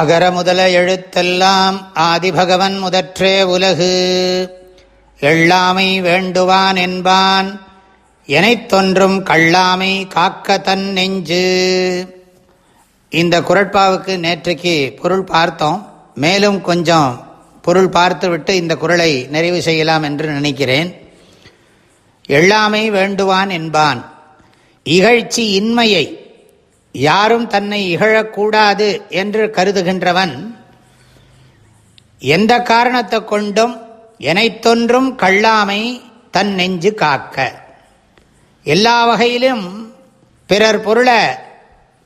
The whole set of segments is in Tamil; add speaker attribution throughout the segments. Speaker 1: அகர முதல எழுத்தெல்லாம் ஆதிபகவன் முதற்றே உலகு எள்ளாமை வேண்டுவான் என்பான் எனைத்தொன்றும் கள்ளாமை காக்க தன் நெஞ்சு இந்த குரட்பாவுக்கு நேற்றைக்கு பொருள் பார்த்தோம் மேலும் கொஞ்சம் பொருள் பார்த்துவிட்டு இந்த குரலை நிறைவு செய்யலாம் என்று நினைக்கிறேன் எல்லாமை வேண்டுவான் என்பான் இகழ்ச்சி இன்மையை யாரும் தன்னை இகழக்கூடாது என்று கருதுகின்றவன் எந்த காரணத்தை கொண்டும் எனத்தொன்றும் கள்ளாமை தன் நெஞ்சு காக்க எல்லா வகையிலும் பிறர் பொருளை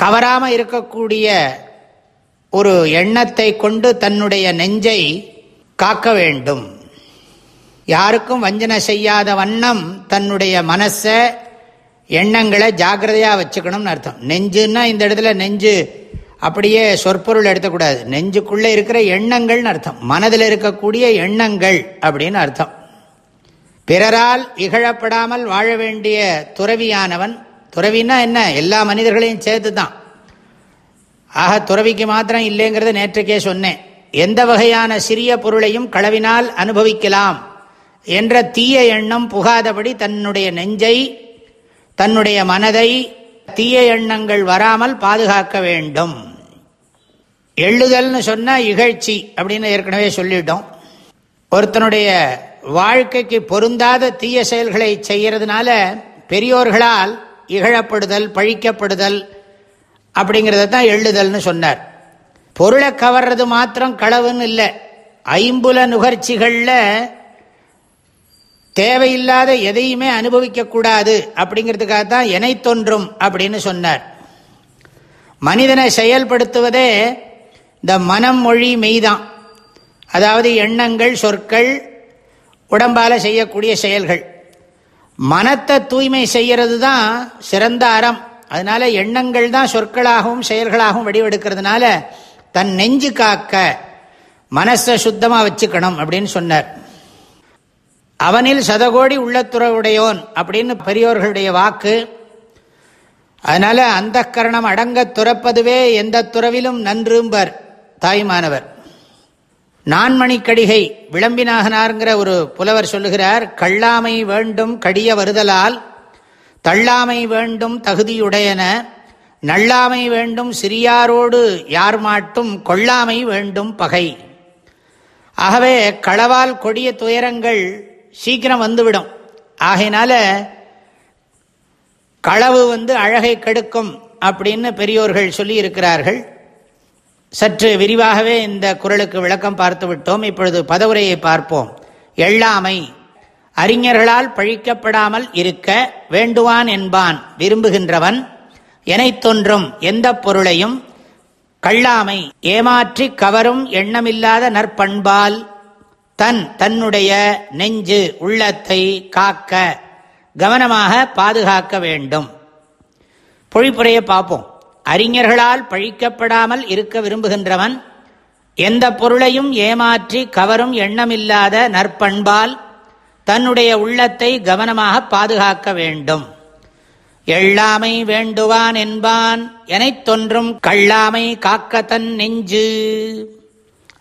Speaker 1: கவராமல் இருக்கக்கூடிய ஒரு எண்ணத்தை கொண்டு தன்னுடைய நெஞ்சை காக்க வேண்டும் யாருக்கும் வஞ்சனை செய்யாத வண்ணம் தன்னுடைய மனசை எண்ணங்களை ஜாகிரதையாக வச்சுக்கணும்னு அர்த்தம் நெஞ்சுன்னா இந்த இடத்துல நெஞ்சு அப்படியே சொற்பொருள் எடுத்துக்கூடாது நெஞ்சுக்குள்ளே இருக்கிற எண்ணங்கள்னு அர்த்தம் மனதில் இருக்கக்கூடிய எண்ணங்கள் அப்படின்னு அர்த்தம் பிறரால் இகழப்படாமல் வாழ வேண்டிய துறவியானவன் துறவினா என்ன எல்லா மனிதர்களையும் சேர்த்து தான் ஆக துறவிக்கு மாத்திரம் இல்லைங்கிறத நேற்றுக்கே சொன்னேன் எந்த வகையான சிறிய பொருளையும் களவினால் அனுபவிக்கலாம் என்ற தீய எண்ணம் புகாதபடி தன்னுடைய நெஞ்சை தன்னுடைய மனதை தீய எண்ணங்கள் வராமல் பாதுகாக்க வேண்டும் எழுதல்னு சொன்னால் இகழ்ச்சி அப்படின்னு ஏற்கனவே சொல்லிட்டோம் ஒருத்தனுடைய வாழ்க்கைக்கு பொருந்தாத தீய செயல்களை செய்கிறதுனால பெரியோர்களால் இகழப்படுதல் பழிக்கப்படுதல் அப்படிங்கிறத தான் எழுதல்னு சொன்னார் பொருளை கவர்றது மாத்திரம் களவுன்னு இல்லை ஐம்புல நுகர்ச்சிகளில் தேவையில்லாத எதையுமே அனுபவிக்கக்கூடாது அப்படிங்கிறதுக்காக தான் எனை தோன்றும் அப்படின்னு சொன்னார் மனிதனை செயல்படுத்துவதே இந்த மனம் மொழி மெய்தான் அதாவது எண்ணங்கள் சொற்கள் உடம்பால் செய்யக்கூடிய செயல்கள் மனத்தை தூய்மை செய்கிறது தான் சிறந்த அறம் அதனால் எண்ணங்கள் தான் சொற்களாகவும் செயல்களாகவும் வடிவெடுக்கிறதுனால தன் நெஞ்சு காக்க மனசை சுத்தமாக வச்சுக்கணும் அப்படின்னு சொன்னார் அவனில் சதகோடி உள்ளத்துறவுடையோன் அப்படின்னு பெரியோர்களுடைய வாக்கு அதனால அந்த கரணம் அடங்க துறப்பதுவே எந்த துறவிலும் நன்றும்பர் தாய்மானவர் நான்மணிக்கடிகை விளம்பினாகனாருங்கிற ஒரு புலவர் சொல்லுகிறார் கள்ளாமை வேண்டும் கடிய வருதலால் தள்ளாமை வேண்டும் தகுதியுடையன நல்லாமை வேண்டும் சிறியாரோடு யார் மாட்டும் கொள்ளாமை வேண்டும் பகை ஆகவே களவால் கொடிய துயரங்கள் சீக்கிரம் வந்துவிடும் ஆகையினால களவு வந்து அழகை கெடுக்கும் அப்படின்னு பெரியோர்கள் சொல்லி இருக்கிறார்கள் சற்று விரிவாகவே இந்த குரலுக்கு விளக்கம் பார்த்து விட்டோம் இப்பொழுது பதவுரையை பார்ப்போம் எள்ளாமை அறிஞர்களால் பழிக்கப்படாமல் இருக்க வேண்டுவான் என்பான் விரும்புகின்றவன் எனை தோன்றும் எந்த பொருளையும் கள்ளாமை ஏமாற்றி கவரும் எண்ணமில்லாத நற்பண்பால் தன் தன்னுடைய நெஞ்சு உள்ளத்தை காக்க கவனமாக பாதுகாக்க வேண்டும் பொழிப்புரையை பார்ப்போம் அறிஞர்களால் பழிக்கப்படாமல் இருக்க விரும்புகின்றவன் எந்த பொருளையும் ஏமாற்றி கவரும் எண்ணமில்லாத நற்பண்பால் தன்னுடைய உள்ளத்தை கவனமாக பாதுகாக்க வேண்டும் எல்லாமை வேண்டுவான் என்பான் எனத் தொன்றும் கள்ளாமை காக்கத்தன் நெஞ்சு